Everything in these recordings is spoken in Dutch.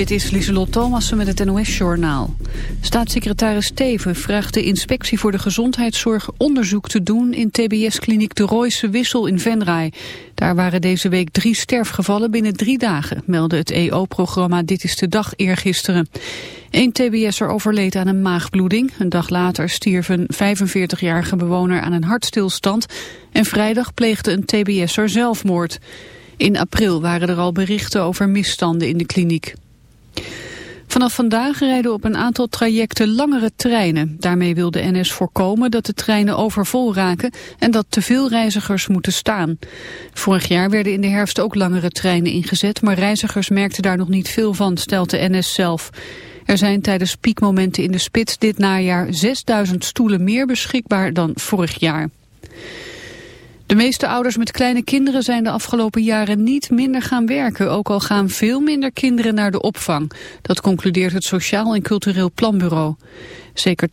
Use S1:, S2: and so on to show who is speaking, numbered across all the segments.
S1: dit is Lieselot Thomassen met het NOS-journaal. Staatssecretaris Steven vraagt de Inspectie voor de Gezondheidszorg onderzoek te doen in TBS-kliniek De Royse Wissel in Venray. Daar waren deze week drie sterfgevallen binnen drie dagen, meldde het EO-programma Dit is de Dag eergisteren. Eén TBS'er overleed aan een maagbloeding. Een dag later stierf een 45-jarige bewoner aan een hartstilstand en vrijdag pleegde een TBS'er zelfmoord. In april waren er al berichten over misstanden in de kliniek. Vanaf vandaag rijden op een aantal trajecten langere treinen. Daarmee wil de NS voorkomen dat de treinen overvol raken en dat te veel reizigers moeten staan. Vorig jaar werden in de herfst ook langere treinen ingezet, maar reizigers merkten daar nog niet veel van, stelt de NS zelf. Er zijn tijdens piekmomenten in de spits dit najaar 6000 stoelen meer beschikbaar dan vorig jaar. De meeste ouders met kleine kinderen zijn de afgelopen jaren niet minder gaan werken, ook al gaan veel minder kinderen naar de opvang. Dat concludeert het Sociaal en Cultureel Planbureau. Zeker 80%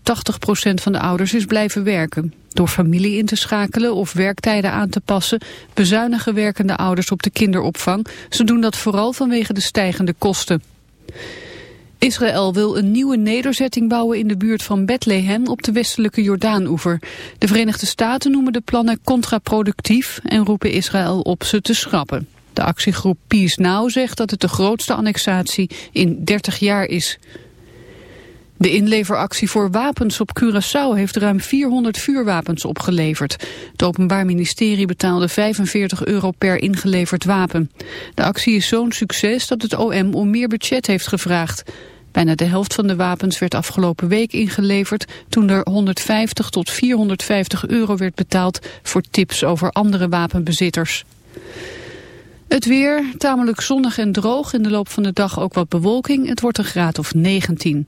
S1: van de ouders is blijven werken. Door familie in te schakelen of werktijden aan te passen, bezuinigen werkende ouders op de kinderopvang. Ze doen dat vooral vanwege de stijgende kosten. Israël wil een nieuwe nederzetting bouwen in de buurt van Bethlehem op de westelijke Jordaanoever. De Verenigde Staten noemen de plannen contraproductief en roepen Israël op ze te schrappen. De actiegroep Peace Now zegt dat het de grootste annexatie in 30 jaar is. De inleveractie voor wapens op Curaçao heeft ruim 400 vuurwapens opgeleverd. Het Openbaar Ministerie betaalde 45 euro per ingeleverd wapen. De actie is zo'n succes dat het OM om meer budget heeft gevraagd. Bijna de helft van de wapens werd afgelopen week ingeleverd... toen er 150 tot 450 euro werd betaald voor tips over andere wapenbezitters. Het weer, tamelijk zonnig en droog. In de loop van de dag ook wat bewolking. Het wordt een graad of 19.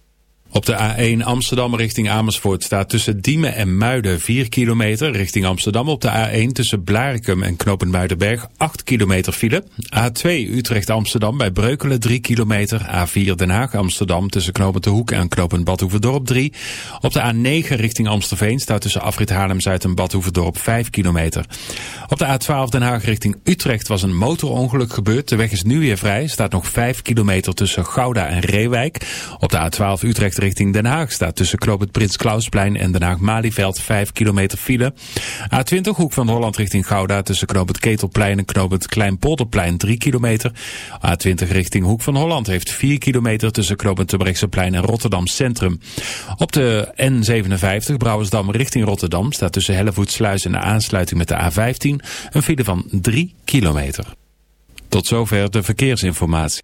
S2: Op de A1 Amsterdam richting Amersfoort staat tussen Diemen en Muiden 4 kilometer. Richting Amsterdam op de A1 tussen Blarikum en Knopend Muidenberg 8 kilometer file. A2 Utrecht Amsterdam bij Breukelen 3 kilometer. A4 Den Haag Amsterdam tussen Knopend de Hoek en Knopend Badhoevedorp 3. Op de A9 richting Amstelveen staat tussen Afrit Haarlem-Zuid en Badhoevedorp 5 kilometer. Op de A12 Den Haag richting Utrecht was een motorongeluk gebeurd. De weg is nu weer vrij. Staat nog 5 kilometer tussen Gouda en Reewijk. Op de A12 Utrecht richting Den Haag staat tussen Knoop Prins Klausplein en Den Haag-Malieveld 5 kilometer file. A20 Hoek van Holland richting Gouda tussen Knoop het Ketelplein en Knoop het Kleinpolderplein 3 kilometer. A20 richting Hoek van Holland heeft 4 kilometer tussen Knoop het Terbrechtseplein en Rotterdam Centrum. Op de N57 Brouwersdam richting Rotterdam staat tussen Hellevoetsluis en de aansluiting met de A15 een file van 3 kilometer. Tot zover de verkeersinformatie.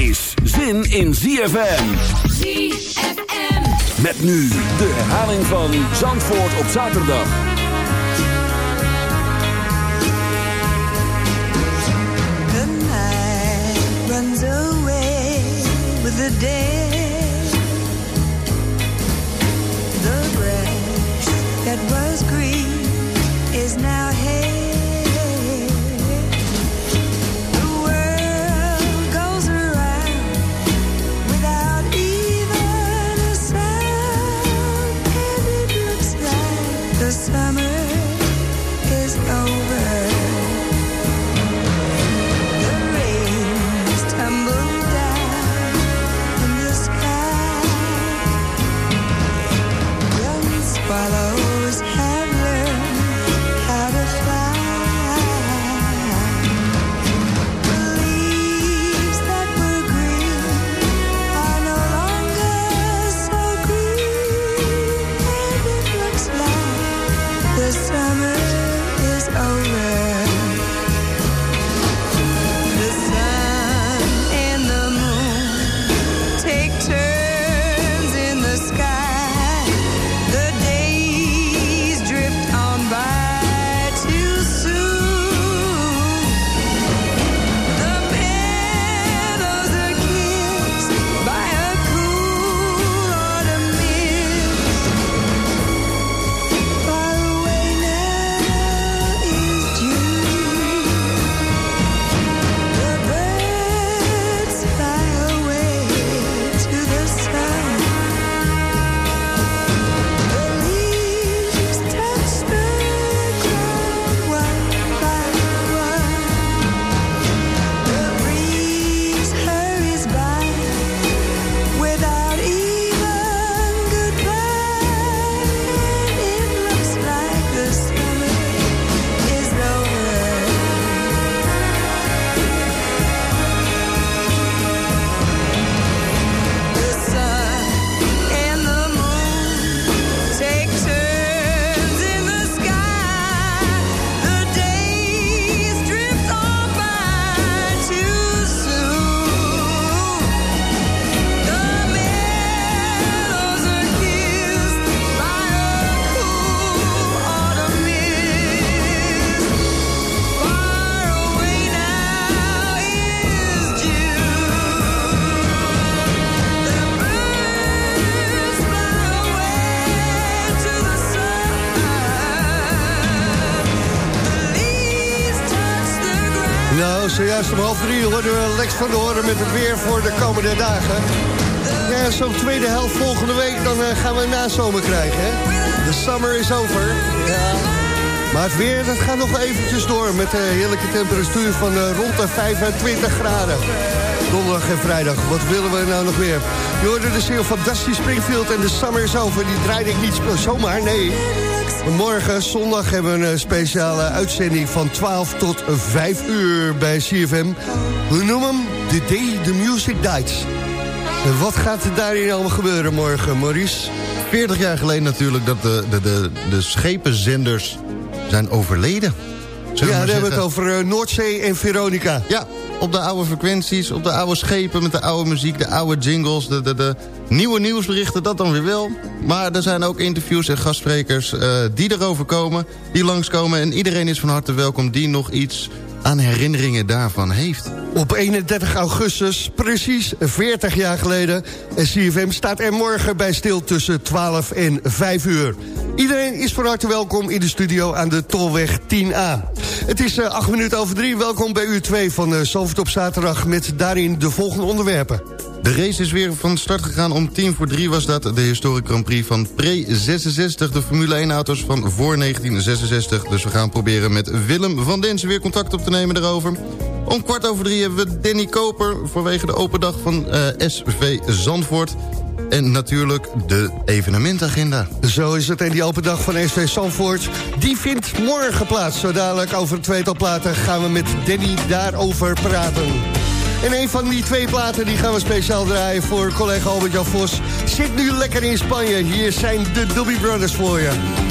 S3: Is zin in ZFM.
S4: ZFM.
S3: Met nu de herhaling van Zandvoort op zaterdag.
S4: The night runs away with the day.
S5: Om half drie hoorden we Lex van de Horen met het weer voor de komende dagen. Ja, zo'n tweede helft volgende week, dan eh, gaan we een nazomer krijgen? De summer is over. Ja. Maar het weer, dat gaat nog eventjes door met de heerlijke temperatuur van eh, rond de 25 graden. Donderdag en vrijdag, wat willen we nou nog meer? Je hoorde de ziel van Dusty Springfield en de summer is over. Die draaide ik niet zomaar, nee. Morgen, zondag, hebben we een speciale uitzending van 12 tot 5 uur bij CFM. We noemen hem The Day the Music Dies. En wat gaat er daarin allemaal gebeuren morgen, Maurice?
S6: 40 jaar geleden natuurlijk dat de, de, de, de schepenzenders zijn overleden. Zullen we
S5: Ja, dan hebben we het over eh, Noordzee en Veronica.
S6: Ja, op de oude frequenties, op de oude schepen met de oude muziek, de oude jingles, de, de, de nieuwe nieuwsberichten, dat dan weer wel. Maar er zijn ook interviews en gastsprekers eh, die erover komen, die langskomen. En iedereen is van harte welkom die nog iets aan herinneringen daarvan heeft.
S5: Op 31 augustus, precies 40 jaar geleden. En CFM staat er morgen bij stil tussen 12 en 5 uur. Iedereen is van harte welkom in de studio aan de Tolweg 10A. Het is 8 minuten over 3. Welkom bij uur 2 van uh, Zalvert op zaterdag... met daarin de volgende onderwerpen.
S6: De race is weer van start gegaan. Om tien voor drie was dat de historic Grand Prix van pre-66. De Formule 1-auto's van voor 1966. Dus we gaan proberen met Willem van Densen weer contact op te nemen daarover. Om kwart over drie hebben we Danny Koper... vanwege de open dag van uh, SV Zandvoort. En natuurlijk de evenementagenda.
S5: Zo is het. En die open dag van SV Zandvoort... die vindt morgen plaats. Zo dadelijk over een tweetal platen gaan we met Danny daarover praten. En een van die twee platen die gaan we speciaal draaien voor collega Albert-Jan Vos. Zit nu lekker in Spanje. Hier zijn de Doobie Brothers voor je.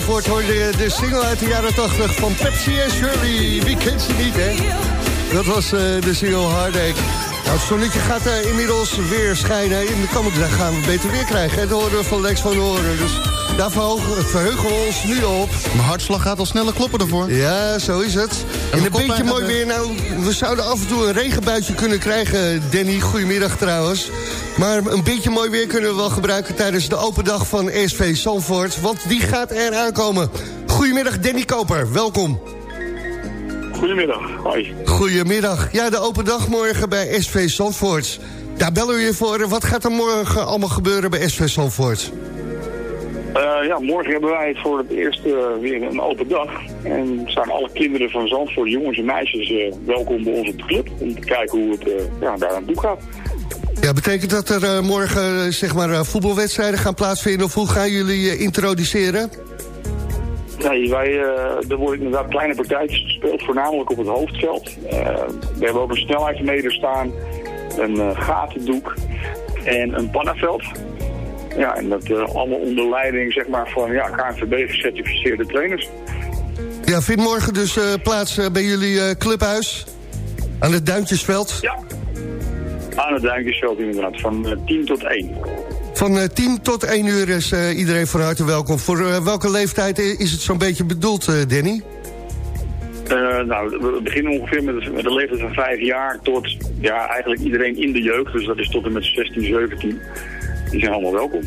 S3: Zandvoort
S5: hoorde je de single uit de jaren 80 van Pepsi en Shirley. Wie kent ze niet, hè? Dat was eh, de single Heartache. Nou, het zonnetje gaat eh, inmiddels weer schijnen. In de komende dag gaan we beter weer krijgen. hè? Dat horen we van Lex van Horen. Dus daar verheugen we ons nu op.
S6: Mijn hartslag gaat al sneller kloppen ervoor.
S5: Ja, zo is het. En een beetje mooi weer. Nou, we zouden af en toe een regenbuitje kunnen krijgen, Danny. Goedemiddag trouwens. Maar een beetje mooi weer kunnen we wel gebruiken tijdens de open dag van SV Zandvoort. Want die gaat er aankomen. Goedemiddag, Danny Koper. Welkom.
S7: Goedemiddag, hoi.
S5: Goedemiddag. Ja, de open dag morgen bij SV Zandvoort. Daar bellen we je voor. Wat gaat er morgen allemaal gebeuren bij SV Zandvoort?
S7: Eh, ja, morgen hebben wij voor het eerst eh, weer een open dag. En zijn alle kinderen van Zandvoort, jongens en meisjes, eh, welkom bij ons op de club. Om te kijken hoe het ja, daar aan toe gaat.
S5: Ja, betekent dat er eh, morgen eh, zeg maar, eh, voetbalwedstrijden gaan plaatsvinden? Of hoe gaan jullie introduceren?
S7: Nee, wij, eh, er worden inderdaad kleine partijtjes gespeeld, voornamelijk op het hoofdveld. We hebben ook een snelheidsmeter staan, een gatendoek en een pannenveld. Ja, en dat allemaal onder leiding zeg maar, van ja, KNVB-gecertificeerde trainers.
S5: Ja, vindt morgen dus plaats bij jullie clubhuis aan het Duintjesveld.
S7: Ja, aan het Duinkjesveld inderdaad, van eh, 10 tot 1.
S5: Van eh, 10 tot 1 uur is eh, iedereen van harte welkom. Voor eh, welke leeftijd is het zo'n beetje bedoeld, eh, Danny?
S7: Eh, nou, we beginnen ongeveer met, met een leeftijd van 5 jaar tot ja, eigenlijk iedereen in de jeugd. Dus dat is tot en met 16, 17. Die zijn allemaal welkom.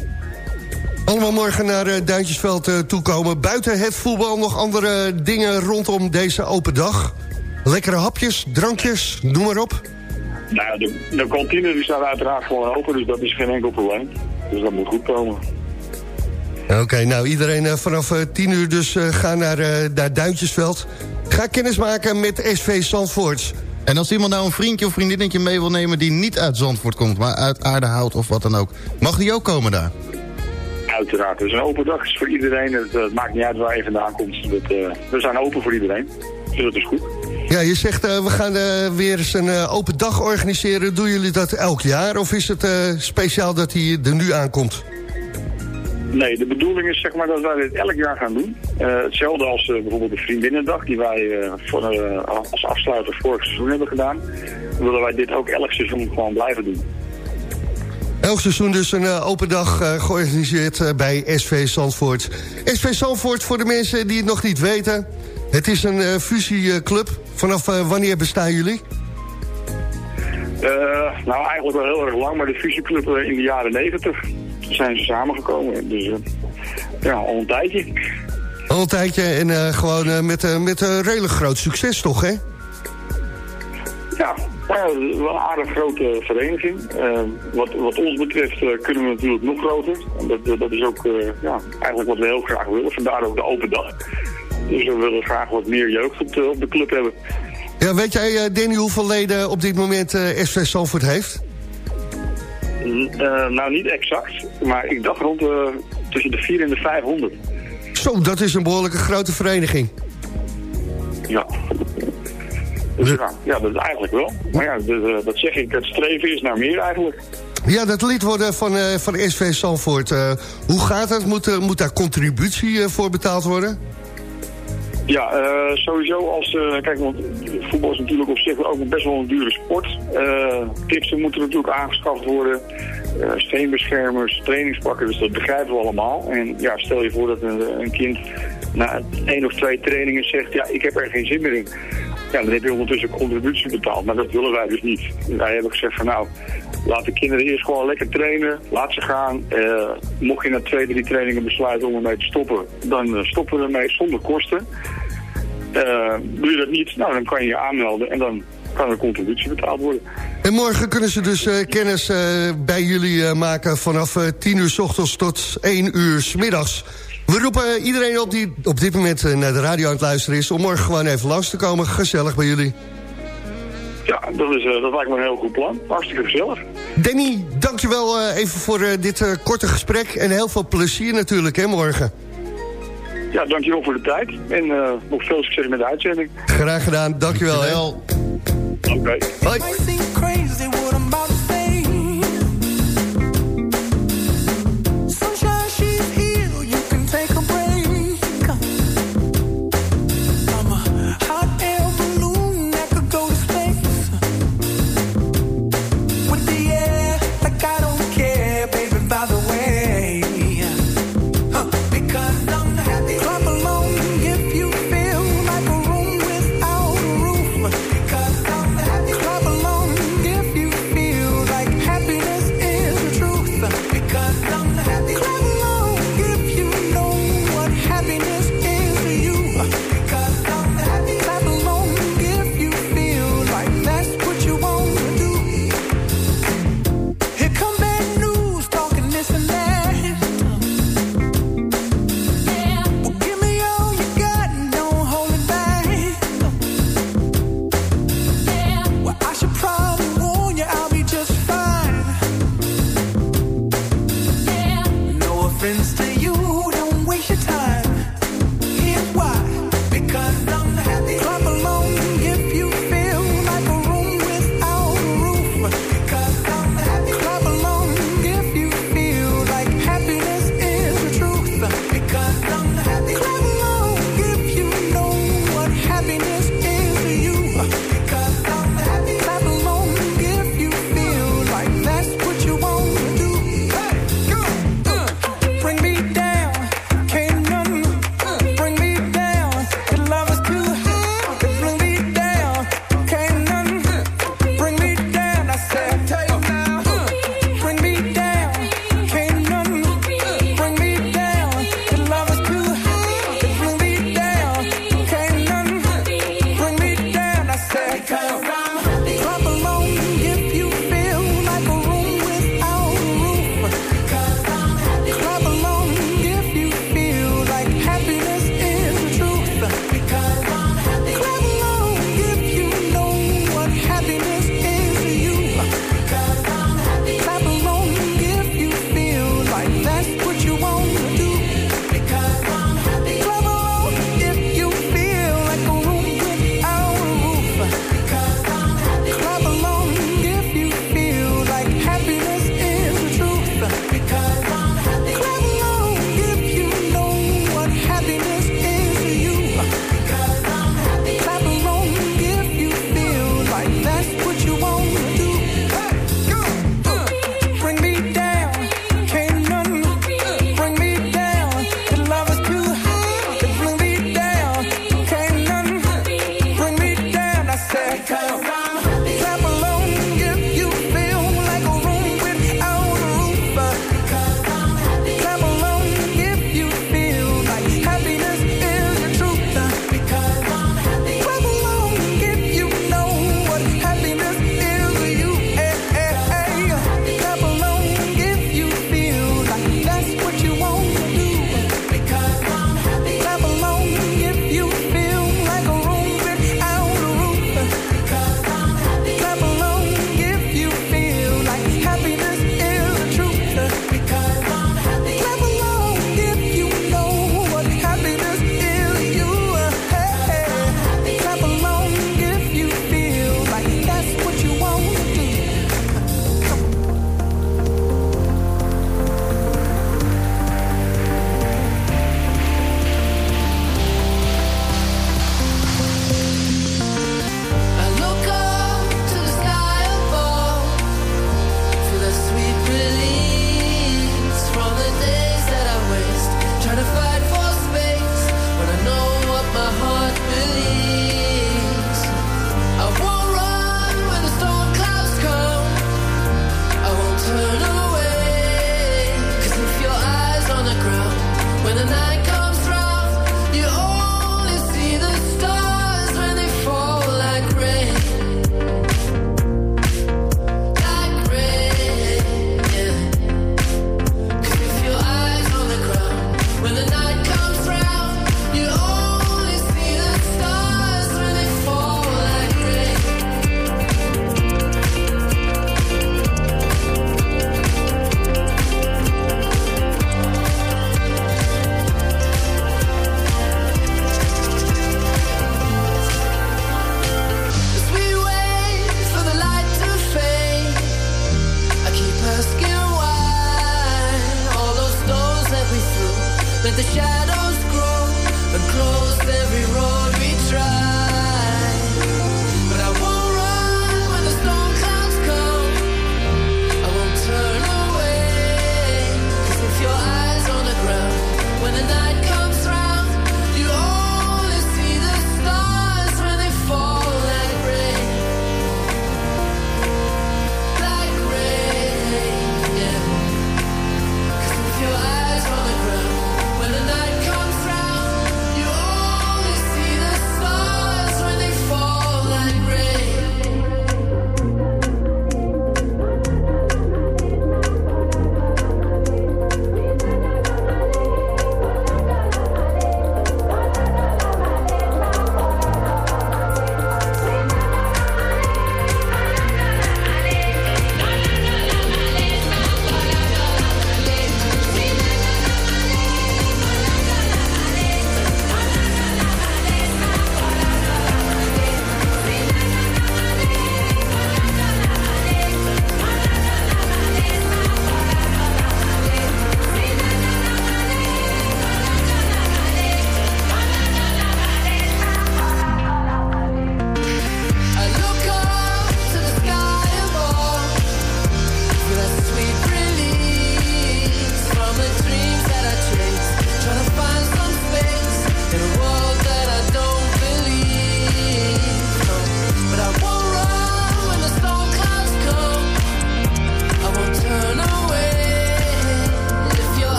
S5: Allemaal morgen naar eh, Duintjesveld eh, toekomen. Buiten het voetbal nog andere dingen rondom deze open dag. Lekkere hapjes, drankjes, noem maar op.
S7: Nou ja, de, de kantine die staat uiteraard gewoon open, dus dat is geen enkel probleem. Dus dat moet goed komen.
S5: Oké, nou iedereen eh, vanaf eh, 10 uur dus eh, ga naar, eh, naar Duintjesveld. Ga kennis maken met SV Zandvoort.
S6: En als iemand nou een vriendje of vriendinnetje mee wil nemen... die niet uit Zandvoort komt, maar uit Aardehout of wat dan ook... mag die ook komen daar?
S7: Uiteraard, het is een open dag is voor iedereen. Het, eh, het maakt niet uit waar je vandaan komt. Dat, eh, we zijn open voor iedereen, dus dat is goed.
S5: Ja, je zegt eh, we gaan eh, weer eens een eh, open dag organiseren. Doen jullie dat elk jaar of is het speciaal dat hij er nu aankomt?
S7: Nee, de bedoeling is zeg maar dat wij dit elk jaar gaan doen. Hetzelfde als bijvoorbeeld de Vriendinnendag die wij voor, als afsluiter vorig seizoen hebben gedaan. Willen wij dit ook elk seizoen gewoon blijven doen.
S5: Elk seizoen dus een open dag georganiseerd bij SV Zandvoort. SV Zandvoort, voor de mensen die het nog niet weten... het is een eh, fusieclub. Vanaf eh, wanneer bestaan jullie?
S7: Eh, nou, eigenlijk wel heel erg lang, maar de fusieclub in de jaren negentig zijn ze samengekomen. Dus ja, al een tijdje.
S5: Al een tijdje en gewoon met, met een redelijk groot succes toch, hè?
S7: Ja, wel een aardig grote vereniging. Wat, wat ons betreft kunnen we natuurlijk nog groter. Dat, dat is ook ja, eigenlijk wat we heel graag willen. Vandaar ook de open dag. Dus we willen graag wat meer jeugd op de, op de club hebben.
S5: Ja, weet jij, eh, Danny, hoeveel leden op dit moment eh, SV Zandvoort heeft?
S7: Eh, nou, niet exact, maar ik dacht rond tussen de 4 en de 500.
S5: Zo, dat is een behoorlijke grote vereniging.
S7: Ja. Dus ja, ja, dat is eigenlijk wel. Maar ja, dus, dat zeg ik, het streven is naar meer eigenlijk.
S5: Ja, dat lid worden van, van SV Zandvoort. hoe gaat het? Moet, moet daar contributie voor betaald worden?
S7: Ja, eh, sowieso als... eh, kijk, want voetbal is natuurlijk op zich ook best wel een dure sport. Uh, kitsen moeten natuurlijk aangeschaft worden. eh, steenbeschermers, trainingspakken, dus dat begrijpen we allemaal. En ja, stel je voor dat een, een kind na één of twee trainingen zegt... ja, ik heb er geen zin meer in. Ja, dan heb je ondertussen contributie betaald. Maar dat willen wij dus niet. Wij hebben gezegd van nou, laat de kinderen eerst gewoon lekker trainen. Laat ze gaan. Eh, mocht je na twee, drie trainingen besluiten om ermee te stoppen, dan eh, stoppen we ermee zonder kosten. Eh, doe je dat niet, nou dan kan je je aanmelden en dan kan er contributie betaald worden.
S5: En morgen kunnen ze dus kennis bij jullie maken vanaf eh 10 uur s ochtends tot 1 uur s middags. We roepen iedereen op die op dit moment eh, naar de radio aan het luisteren is... om morgen gewoon even langs te komen. Gezellig bij jullie.
S7: Ja, dat, is, eh, dat lijkt me een heel goed plan. Hartstikke gezellig.
S5: Danny, dankjewel eh even voor dit eh, korte gesprek. En heel veel plezier natuurlijk, hè, morgen.
S7: Ja, dankjewel voor de tijd. En eh, nog veel succes met de uitzending.
S5: Graag gedaan, dankjewel. hè.
S7: Oké.
S5: Hoi.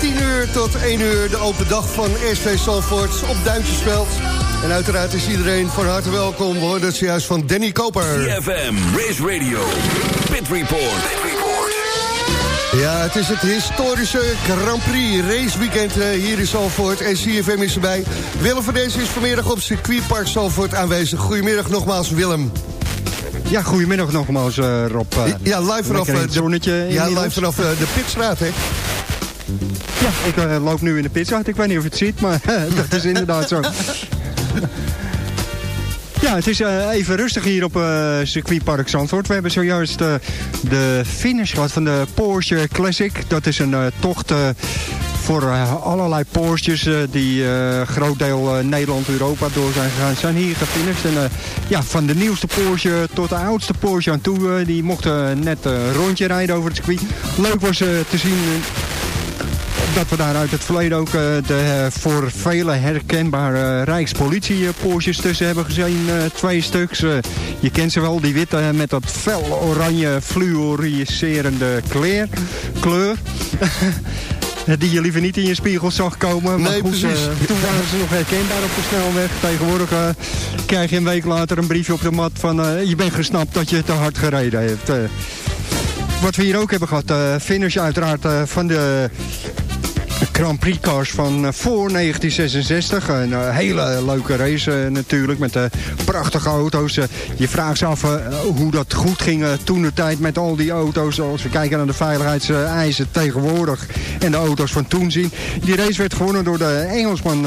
S5: 10 uur tot 1 uur de open dag van SV Salford op Duintjesveld. En uiteraard is iedereen van harte welkom. We hoorden het zojuist van Danny Koper.
S3: CFM, Race Radio, Pit Report.
S5: Ja, het is het historische Grand Prix raceweekend eh, hier in Salford. En CFM is erbij. Willem van deze is vanmiddag op circuitpark Salford aanwezig. Goedemiddag nogmaals, Willem.
S8: Ja, goedemiddag nogmaals, eh, Rob. Eh,
S5: Ja, live vanaf, eh,
S8: het
S5: de-
S8: zonnetje
S5: Ja, live vanaf eh, de Pitstraat, hè?
S8: Ja, ik eh, loop nu in de pitstraat. Ik weet niet of je het ziet, maar dat is inderdaad zo. Ja, het is eh, even rustig hier op eh circuitpark Zandvoort. We hebben zojuist eh, de finish gehad van de Porsche Classic. Dat is een eh, tocht eh, voor eh, allerlei Porsches eh, die eh groot deel eh, Nederland, Europa door zijn gegaan. Zijn hier gefinished. En eh, ja, van de nieuwste Porsche tot de oudste Porsche aan toe. eh, die mochten net eh, een rondje rijden over het circuit. Leuk was eh, te zien dat we daar uit het verleden ook eh, de eh, voor velen herkenbare Rijkspolitie Porsches tussen hebben gezien. eh, twee stuks. Je kent ze wel, die witte met dat fel oranje fluoriserende kleur. kleur. Die je liever niet in je spiegel zag komen. Maar
S5: Nee,
S8: goed,
S5: precies.
S8: toen waren ze nog herkenbaar op de snelweg. Tegenwoordig krijg je een week later een briefje op de mat van... je bent gesnapt dat je te hard gereden heeft. Eh, wat we hier ook hebben gehad, eh finish uiteraard van de Grand Prix cars van eh, voor 1966. Een eh, hele leuke race eh, natuurlijk met eh, prachtige auto's. Je vraagt je af hoe dat goed ging toen de tijd met al die auto's. Als we kijken naar de veiligheidseisen tegenwoordig en de auto's van toen zien. Die race werd gewonnen door de Engelsman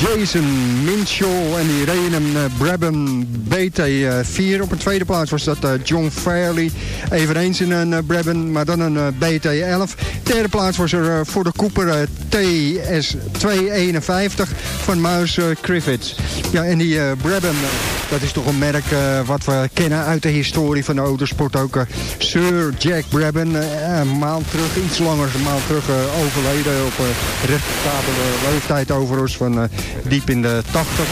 S8: Jason Minchell en die een eh, Brabham BT4. Op een tweede plaats was dat John Fairley. Eveneens in een Brabham, maar dan een eh, BT11. Derde plaats was er voor de Cooper eh, TS251 van Muis eh, Griffiths. Ja, en die eh, Brabham, eh, dat is toch een merk eh, wat we kennen uit de historie van de autosport ook. eh, Sir Jack Brabham, eh, een maand terug, iets langer een maand terug eh, overleden op een respectabele leeftijd overigens van eh, diep in de 80.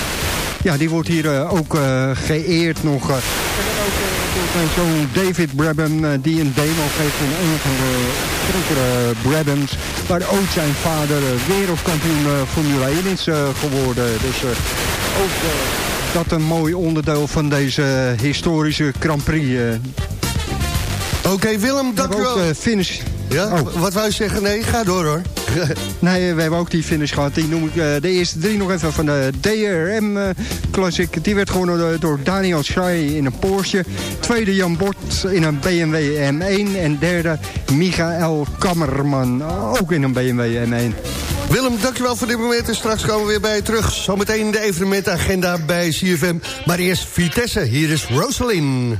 S8: Ja, die wordt hier eh, ook eh, geëerd nog. eh. En dan ook eh, zoon David Brabham, eh, die een demo geeft van een van de vroegere Brabhams. Waar ook zijn vader eh, wereldkampioen eh, Formule 1 is eh, geworden. Dus eh, ook eh, dat een mooi onderdeel van deze historische Grand Prix. eh.
S5: Oké, Willem,
S8: hebben ook
S5: dankjewel.
S8: de finish.
S5: Ja,
S8: Oh.
S5: wat wou je zeggen? Nee, ga door hoor.
S8: Nee, we hebben ook die finish gehad. Die noem ik eh, de eerste drie nog even van de DRM eh, Classic. Die werd gewonnen door, Daniel Schreier in een Porsche. Tweede Jan Bort in een BMW M1. En derde Michael Kammerman, ook in een BMW M1.
S5: Willem, dankjewel voor dit moment. En straks komen we weer bij je terug. Zometeen de evenementagenda bij CFM. Maar eerst Vitesse. Hier is Rosalind.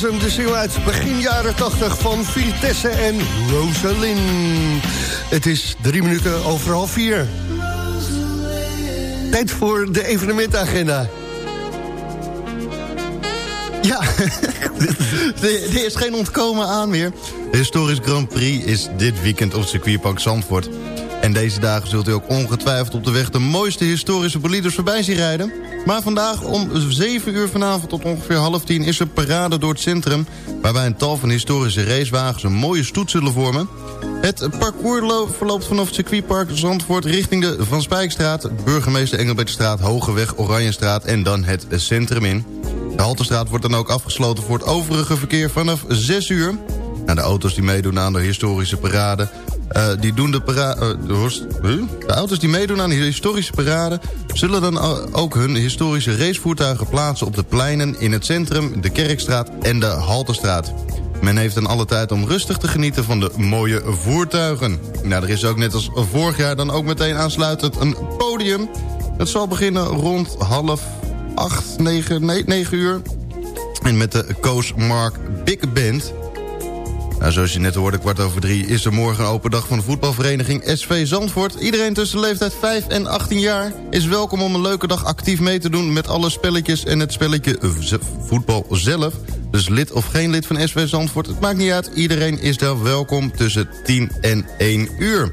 S5: Was hem, de single uit begin jaren 80 van Vitesse en Rosalind. Het is drie minuten over half vier. Tijd voor de evenementagenda.
S6: Ja, er is geen ontkomen aan meer. De Historisch Grand Prix is dit weekend op circuitpark Zandvoort. En deze dagen zult u ook ongetwijfeld op de weg de mooiste historische bolides voorbij zien rijden. Maar vandaag om 7 uur vanavond tot ongeveer half 10 is er parade door het centrum... waarbij een tal van historische racewagens een mooie stoet zullen vormen. Het parcours verloopt vanaf het circuitpark Zandvoort richting de Van Spijkstraat... burgemeester Engelbertstraat, Hogeweg, Oranjestraat en dan het centrum in. De Halterstraat wordt dan ook afgesloten voor het overige verkeer vanaf 6 uur. Nou, de auto's die meedoen aan de historische parade... Uh, die doen de, para uh, de, de, auto's die meedoen aan de historische parade... zullen dan ook hun historische racevoertuigen plaatsen... op de pleinen in het centrum, de Kerkstraat en de Halterstraat. Men heeft dan alle tijd om rustig te genieten van de mooie voertuigen. Nou, er is ook net als vorig jaar dan ook meteen aansluitend een podium. Het zal beginnen rond half acht, negen, nee, negen uur. En met de Coast Mark Big Band... Nou, zoals je net hoorde, kwart over drie... is er morgen een open dag van de voetbalvereniging SV Zandvoort. Iedereen tussen de leeftijd 5 en 18 jaar... is welkom om een leuke dag actief mee te doen... met alle spelletjes en het spelletje voetbal zelf. Dus lid of geen lid van SV Zandvoort, het maakt niet uit. Iedereen is daar welkom tussen 10 en 1 uur.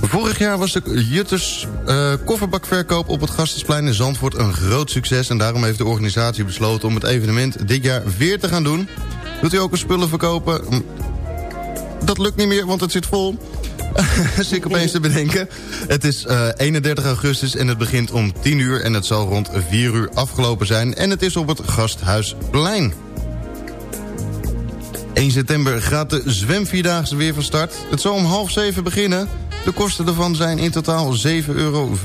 S6: Vorig jaar was de Jutters uh, kofferbakverkoop op het Gastensplein in Zandvoort een groot succes... en daarom heeft de organisatie besloten om het evenement dit jaar weer te gaan doen. Doet u ook een spullen verkopen? Dat lukt niet meer, want het zit vol. Zit ik opeens te bedenken. Het is uh, 31 augustus en het begint om 10 uur... en het zal rond 4 uur afgelopen zijn. En het is op het Gasthuisplein. 1 september gaat de zwemvierdaagse weer van start. Het zal om half zeven beginnen. De kosten ervan zijn in totaal 7,50 euro.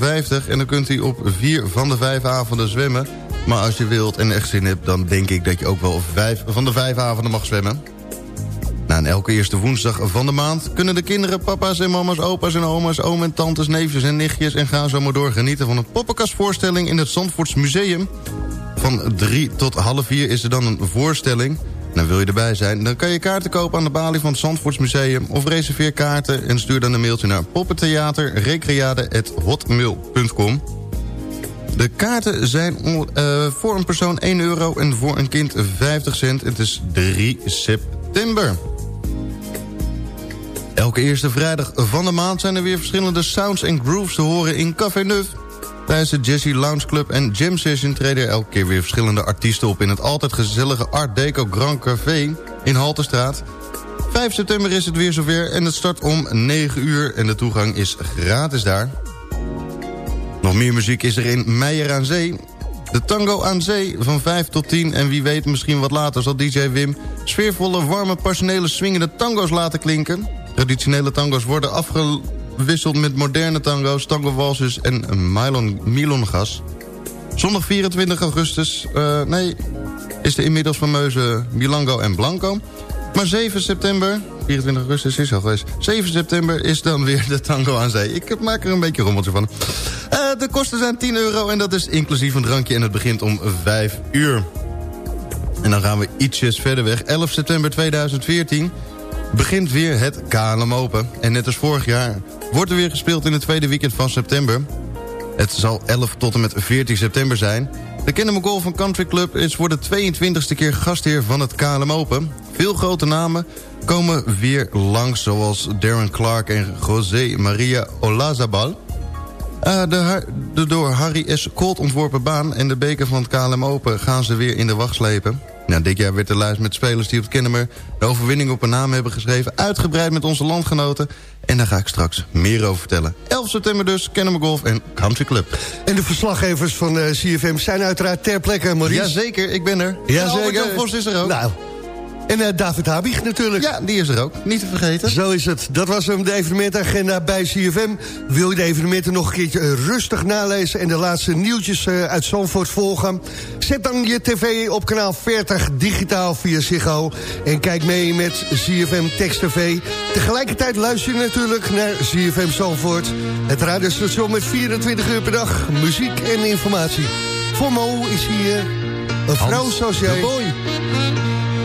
S6: En dan kunt u op vier van de vijf avonden zwemmen. Maar als je wilt en echt zin hebt... dan denk ik dat je ook wel vijf van de vijf avonden mag zwemmen. Na en elke eerste woensdag van de maand... kunnen de kinderen, papa's en mama's, opa's en oma's... oom en tantes, neefjes en nichtjes... en gaan zo maar door genieten van een poppenkastvoorstelling... in het Zandvoorts Museum. Van drie tot half vier is er dan een voorstelling... Nou, wil je erbij zijn, dan kan je kaarten kopen aan de balie van het Zandvoortsmuseum... of reserveer kaarten en stuur dan een mailtje naar poppentheaterrecreade.hotmail.com. De kaarten zijn uh, voor een persoon 1 euro en voor een kind 50 cent. Het is 3 september. Elke eerste vrijdag van de maand zijn er weer verschillende sounds en grooves te horen in Café Neuf. Tijdens de Jesse Lounge Club en Jam Session treden er elke keer weer verschillende artiesten op... in het altijd gezellige Art Deco Grand Café in Halterstraat. 5 september is het weer zover en het start om 9 uur en de toegang is gratis daar. Nog meer muziek is er in Meijer aan Zee. De Tango aan Zee van 5 tot 10 en wie weet misschien wat later zal DJ Wim... sfeervolle, warme, passionele, swingende tango's laten klinken. Traditionele tango's worden afgewisseld met moderne tango's, tango walsus en Milon, Milongas. Zondag 24 augustus, uh, nee, is de inmiddels fameuze Milango en Blanco. Maar 7 september, 24 augustus is al geweest... 7 september is dan weer de tango aan zee. Ik maak er een beetje rommeltje van. Uh, de kosten zijn 10 euro en dat is inclusief een drankje... en het begint om 5 uur. En dan gaan we ietsjes verder weg. 11 september 2014 begint weer het KLM Open. En net als vorig jaar wordt er weer gespeeld in het tweede weekend van september. Het zal 11 tot en met 14 september zijn. De Kennemer Golf Country Club is voor de 22e keer gastheer van het KLM Open. Veel grote namen komen weer langs, zoals Darren Clark en José Maria Olazabal. Uh, de, de, door Harry S. Colt ontworpen baan en de beker van het KLM Open gaan ze weer in de wacht slepen. Nou, dit jaar werd de lijst met spelers die op het Kennemer de overwinning op een naam hebben geschreven... uitgebreid met onze landgenoten. En daar ga ik straks meer over vertellen. 11 september dus, Kennemer Golf en Country Club.
S5: En de verslaggevers van uh, CFM zijn uiteraard ter plekke, Maurice.
S6: Jazeker, ik ben er.
S5: Jazeker.
S6: Jan Vos is er ook.
S5: Nou, en uh, David Habig natuurlijk.
S6: Ja, die is er ook. Niet te vergeten.
S5: Zo is het. Dat was hem, de evenementagenda bij CFM. Wil je de evenementen nog een keertje rustig nalezen... en de laatste nieuwtjes uh, uit Zandvoort volgen? Zet dan je tv op kanaal 40 digitaal via Ziggo... en kijk mee met CFM Text TV. Tegelijkertijd luister je natuurlijk naar CFM Zandvoort. Het radiostation met 24 uur per dag. Muziek en informatie. Voor Mo is hier... Een vrouw zoals jij.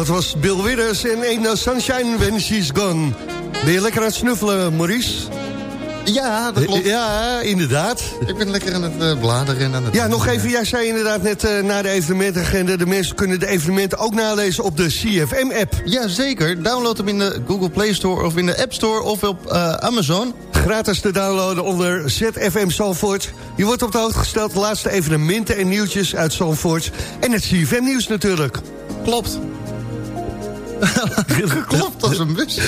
S5: dat was Bill Withers en Ain't No Sunshine When She's Gone. Ben je lekker aan het snuffelen, Maurice?
S6: Ja, dat klopt.
S5: Ja, inderdaad.
S6: Ik ben lekker aan het uh, bladeren. En aan het
S5: ja, nog even. Jij zei inderdaad net uh, na de evenementagenda... de mensen kunnen de evenementen ook nalezen op de CFM-app.
S6: Jazeker. Download hem in de Google Play Store of in de App Store of op uh, Amazon.
S5: Gratis te downloaden onder ZFM Zalvoort. Je wordt op de hoogte gesteld de laatste evenementen en nieuwtjes uit Zalvoort. En het CFM-nieuws natuurlijk.
S6: Klopt. Klopt als een bus.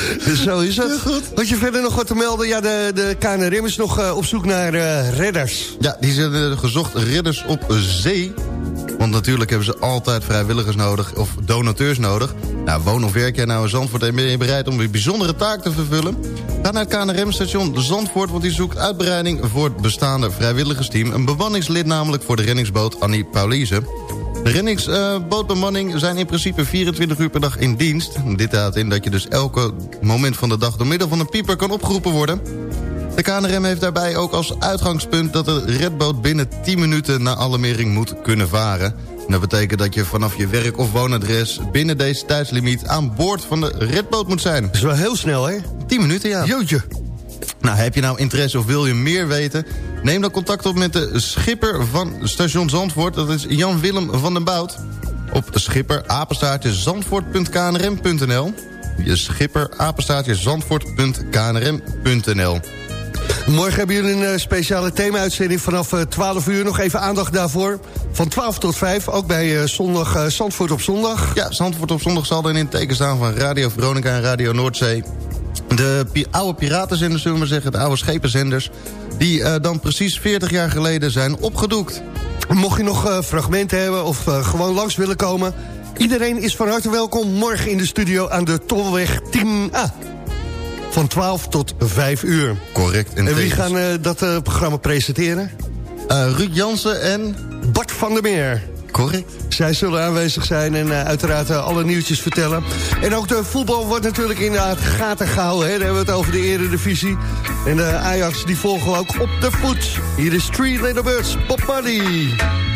S5: Zo is het. Had je verder nog wat te melden? Ja, de, de KNRM is nog uh, op zoek naar uh, redders.
S6: Ja, die zijn uh, gezocht redders op zee. Want natuurlijk hebben ze altijd vrijwilligers nodig of donateurs nodig. Nou, woon of werk jij nou in Zandvoort en ben je bereid om een bijzondere taak te vervullen? Ga naar het KNRM-station Zandvoort, want die zoekt uitbreiding voor het bestaande vrijwilligersteam. Een bemanningslid namelijk voor de reddingsboot Annie Paulize. De reddingsbootbemanning uh, zijn in principe 24 uur per dag in dienst. Dit houdt in dat je dus elke moment van de dag door middel van een pieper kan opgeroepen worden. De KNRM heeft daarbij ook als uitgangspunt dat de redboot binnen 10 minuten na alarmering moet kunnen varen. En dat betekent dat je vanaf je werk of woonadres binnen deze tijdslimiet aan boord van de redboot moet zijn. Dat
S5: is wel heel snel, hè?
S6: 10 minuten, ja.
S5: Jootje.
S6: Nou, heb je nou interesse of wil je meer weten? Neem dan contact op met de schipper van station Zandvoort. Dat is Jan-Willem van den Bout. Op schipper apenstaartje zandvoort.knrm.nl Je schipper apenstaartje zandvoort.knrm.nl
S5: Morgen hebben jullie een uh, speciale thema-uitzending vanaf uh, 12 uur. Nog even aandacht daarvoor. Van 12 tot 5, ook bij uh, zondag, Zandvoort op zondag.
S6: Ja, Zandvoort op zondag zal dan in het teken staan van Radio Veronica en Radio Noordzee. De pi oude piratenzenders, zullen we maar zeggen, de oude schepenzenders... die uh, dan precies 40 jaar geleden zijn opgedoekt.
S5: Mocht je nog uh, fragmenten hebben of uh, gewoon langs willen komen... iedereen is van harte welkom morgen in de studio aan de Tolweg 10A. Van 12 tot 5 uur.
S6: Correct.
S5: En, en wie gaan dat programma presenteren?
S6: Ruud Jansen en...
S5: Bart van der Meer.
S6: Correct.
S5: Zij zullen aanwezig zijn en uh, uiteraard uh, alle nieuwtjes vertellen. En ook de voetbal wordt natuurlijk in de gaten gehouden. Hè? Daar hebben we het over de eredivisie. En de Ajax die volgen ook op de voet. Hier is Three Little Birds, Pop Money.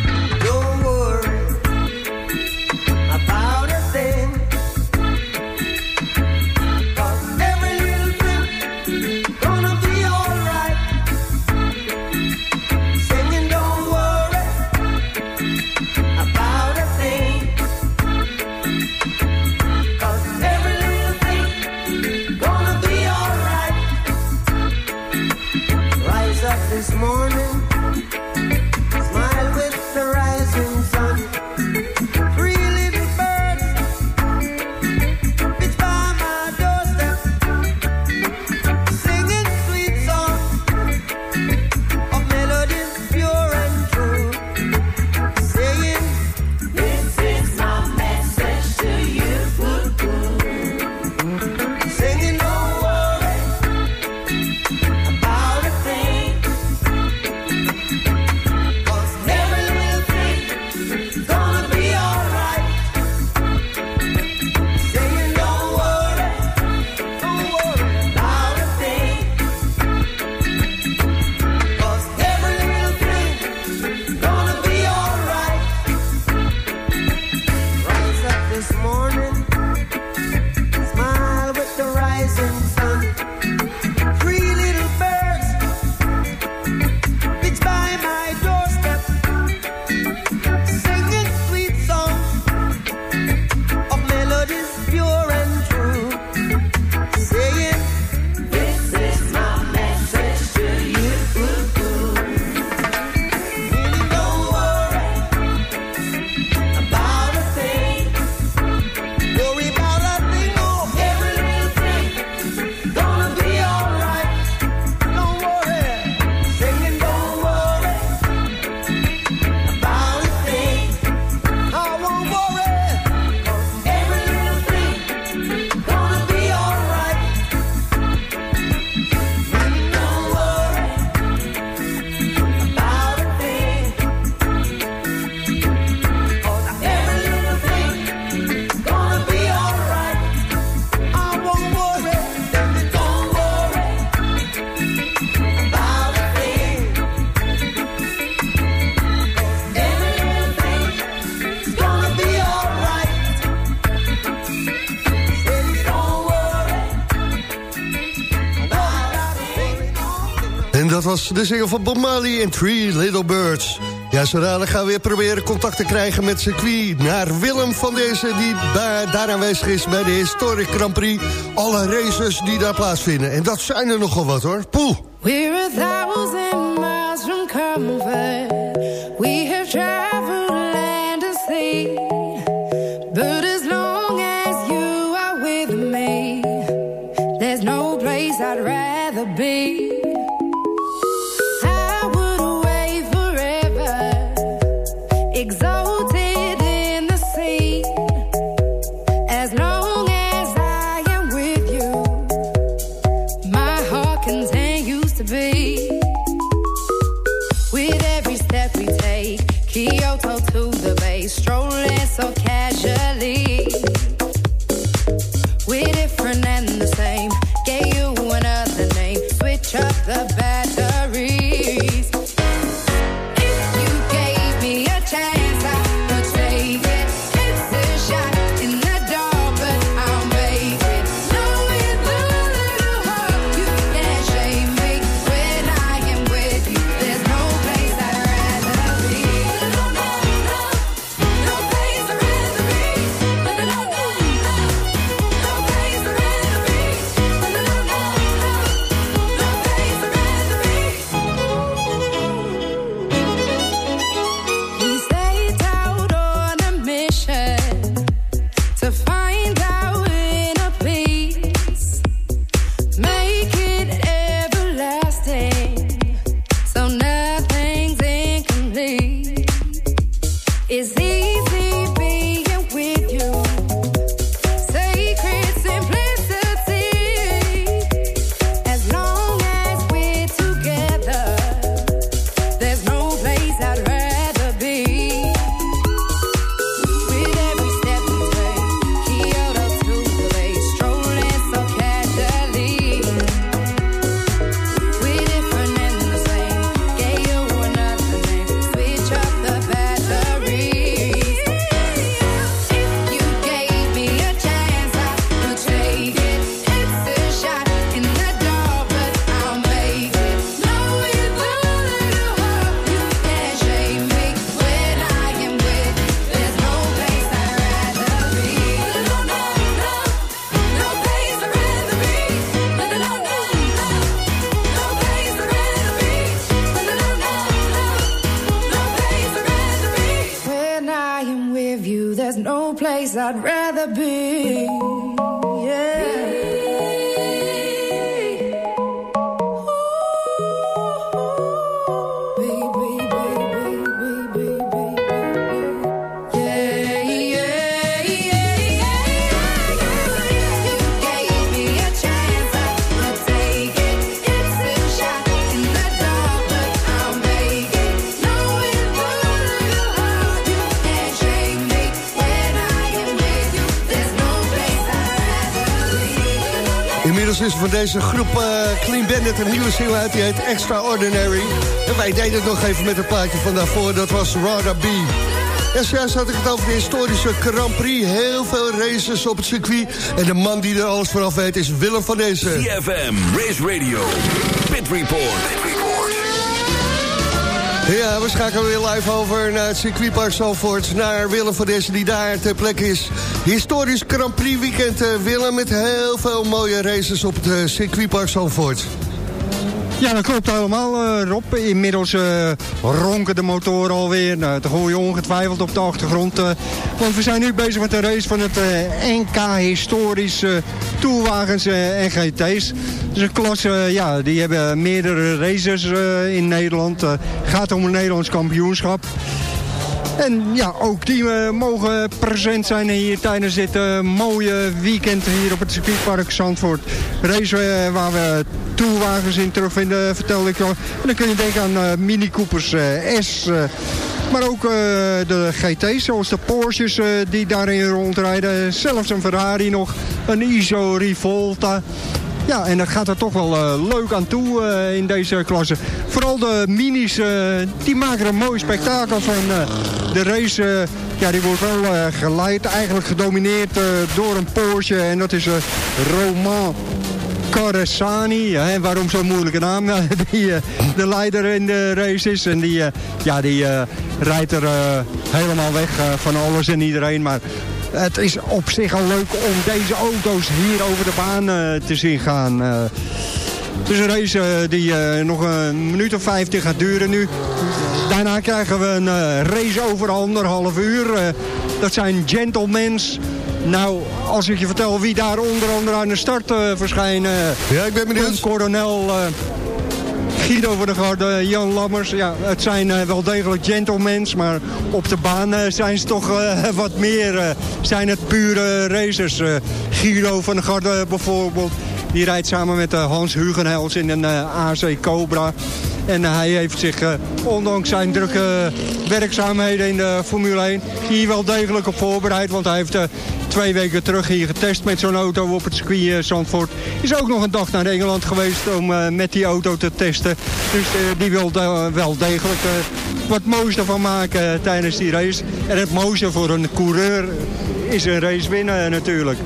S5: De single van Bob Marley en Three Little Birds. Ja, zo gaan we weer proberen contact te krijgen met circuit... naar Willem van deze, die daar, daar aanwezig is bij de Historic Grand Prix. Alle races die daar plaatsvinden. En dat zijn er nogal wat, hoor. Poeh!
S9: We're thousand miles from comfort.
S5: Van deze groep eh, Clean Bandit een nieuwe single uit. Die heet Extraordinary. En wij deden het nog even met een plaatje van daarvoor. Dat was Rada B. En zojuist had ik het over de historische Grand Prix. Heel veel races op het circuit. En de man die er alles vanaf weet is Willem van deze.
S3: CFM, Race Radio, Pit Report.
S5: Ja, we schakelen weer live over naar het circuitpark Zalvoort. Naar Willem van deze die daar ter plekke is. Historisch Grand Prix weekend, eh, Willem, met heel veel mooie races op het eh, circuitpark Zalvoort.
S8: Ja, dat klopt helemaal, eh, Rob. Inmiddels eh, ronken de motoren alweer. Nou, te gooi je ongetwijfeld op de achtergrond. eh, want we zijn nu bezig met de race van het NK Historisch Tourwagens eh, en GT's. Dus een klasse, ja, die hebben meerdere races in Nederland. Gaat om een Nederlands kampioenschap. En ja, ook die eh, mogen present zijn hier tijdens dit eh, mooie weekend hier op het circuitpark Zandvoort. Race eh, waar we toerwagens in terugvinden, vertelde ik al. En dan kun je denken aan Mini Coopers S, maar ook de GT's, zoals de Porsches die daarin rondrijden. Zelfs een Ferrari nog, een ISO Rivolta. Ja, en dat gaat er toch wel eh, leuk aan toe eh, in deze klasse. Vooral de minis, eh, die maken een mooi spektakel van. de race, ja, die wordt wel geleid, eigenlijk gedomineerd door een Porsche. En dat is Roman Caressani, hè, waarom zo'n moeilijke naam? Ja, die de leider in de race is. En die, ja, die eh, rijdt er helemaal weg van alles en iedereen. Maar het is op zich al leuk om deze auto's hier over de baan eh, te zien gaan. Eh, het is een race eh, die nog een minuut of 50 gaat duren nu. Daarna krijgen we een race over anderhalf uur. Dat zijn gentlemans. Nou, als ik je vertel wie daar onder andere aan de start verschijnen.
S5: Ja, ik ben benieuwd.
S8: Coronel eh, Guido van der Garde, Jan Lammers. Ja, het zijn eh, wel degelijk gentlemans, maar op de baan eh, zijn ze toch eh, wat meer. zijn het pure racers. Guido van der Garde bijvoorbeeld. Die rijdt samen met eh, Hans Hugenhels in een eh, AC Cobra. En eh, hij heeft zich, ondanks zijn drukke werkzaamheden in de Formule 1... hier wel degelijk op voorbereid. Want hij heeft twee weken terug hier getest met zo'n auto op het circuit Zandvoort. Is ook nog een dag naar Engeland geweest om met die auto te testen. Dus die wil wel degelijk wat moois ervan maken tijdens die race. En het mooiste voor een coureur is een race winnen natuurlijk.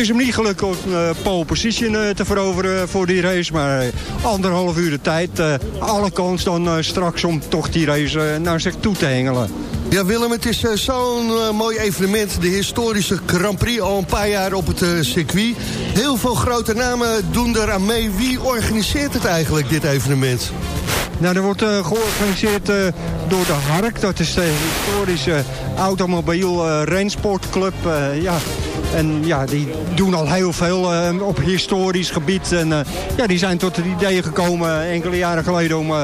S8: Het is hem niet gelukt om eh, pole position eh, te veroveren voor die race. Maar eh, anderhalf uur de tijd. alle kans dan straks om toch die race naar zich toe te hengelen.
S5: Ja, Willem, het is zo'n mooi evenement. De historische Grand Prix al een paar jaar op het circuit. Heel veel grote namen doen eraan mee. Wie organiseert het eigenlijk, dit evenement?
S8: Nou, dat wordt georganiseerd door de Hark. Dat is de historische automobiel rensportclub. eh, ja. En ja, die doen al heel veel eh, op historisch gebied. En eh, ja, die zijn tot het idee gekomen enkele jaren geleden om... eh,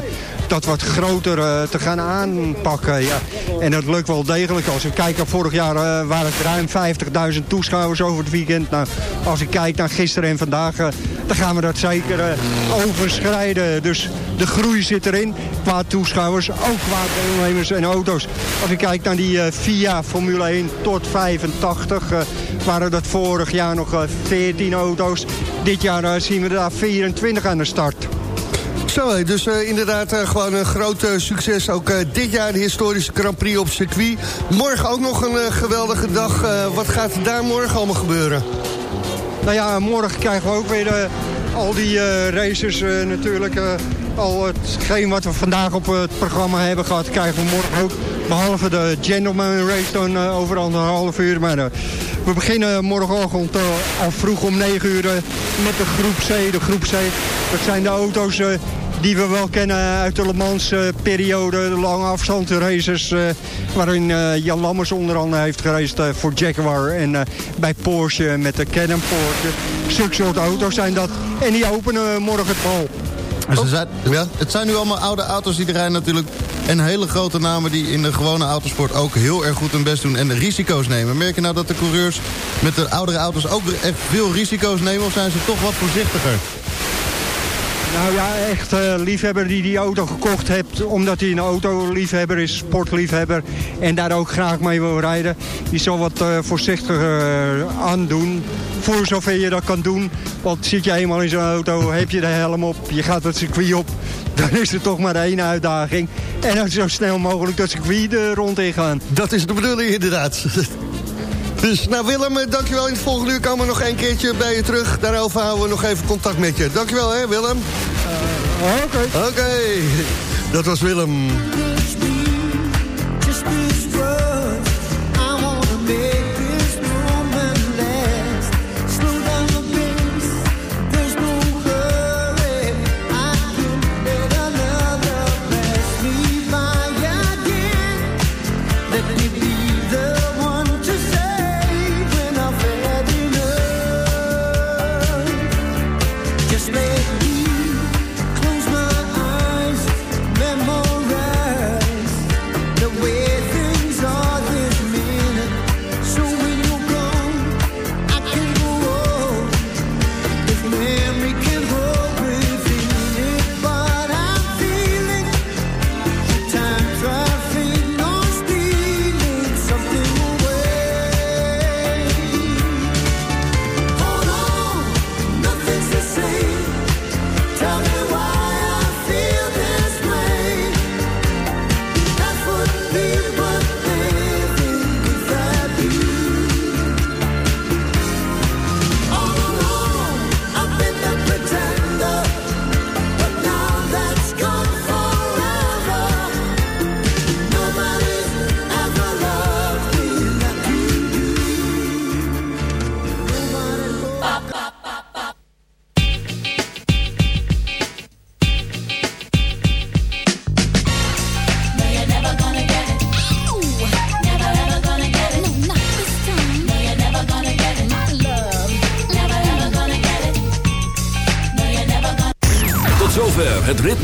S8: dat wat groter eh, te gaan aanpakken. Ja. En dat lukt wel degelijk. Als we kijken, vorig jaar eh, waren het ruim 50.000 toeschouwers over het weekend. Nou, als ik kijk naar gisteren en vandaag, eh, dan gaan we dat zeker eh, overschrijden. Dus de groei zit erin, qua toeschouwers, ook qua deelnemers en auto's. Als ik kijk naar die eh, FIA Formule 1 tot 85, eh, waren dat vorig jaar nog eh, 14 auto's. Dit jaar zien we daar 24 aan de start.
S5: Zo, dus inderdaad gewoon een groot succes. Ook dit jaar de historische Grand Prix op circuit. Morgen ook nog een geweldige dag. Wat gaat daar morgen allemaal gebeuren?
S8: Nou ja, morgen krijgen we ook weer eh, al die eh, races eh, natuurlijk. al hetgeen wat we vandaag op het programma hebben gehad, krijgen we morgen ook. Behalve de Gentleman Race dan over anderhalf uur. Maar we beginnen morgenochtend al vroeg om 9 uur met de groep C. De groep C, dat zijn de auto's die we wel kennen uit de Le Mans eh, periode. De lange afstand races eh, waarin eh, Jan Lammers onder andere heeft gereisd voor Jaguar. En eh, bij Porsche met de Cannon Porsche. Zulke soort auto's zijn dat. En die openen morgen het bal.
S6: Dus zijn, ja, het zijn nu allemaal oude auto's die er rijden natuurlijk. En hele grote namen die in de gewone autosport ook heel erg goed hun best doen. En risico's nemen. Merk je nou dat de coureurs met de oudere auto's ook echt veel risico's nemen? Of zijn ze toch wat voorzichtiger?
S8: Nou ja, echt eh, liefhebber die die auto gekocht hebt... omdat hij een autoliefhebber is, sportliefhebber... en daar ook graag mee wil rijden... die zal wat eh, voorzichtiger eh, aandoen. Voor zover je dat kan doen. Want zit je eenmaal in zo'n auto, heb je de helm op... je gaat het circuit op, dan is er toch maar één uitdaging. En dan zo snel mogelijk dat circuit er rond in gaan.
S5: Dat is de bedoeling inderdaad. Dus nou Willem, eh, dankjewel. In het volgende uur komen we nog een keertje bij je terug. Daarover houden we nog even contact met je. Dankjewel hè Willem.
S8: Oké.
S5: Oké, dat was Willem.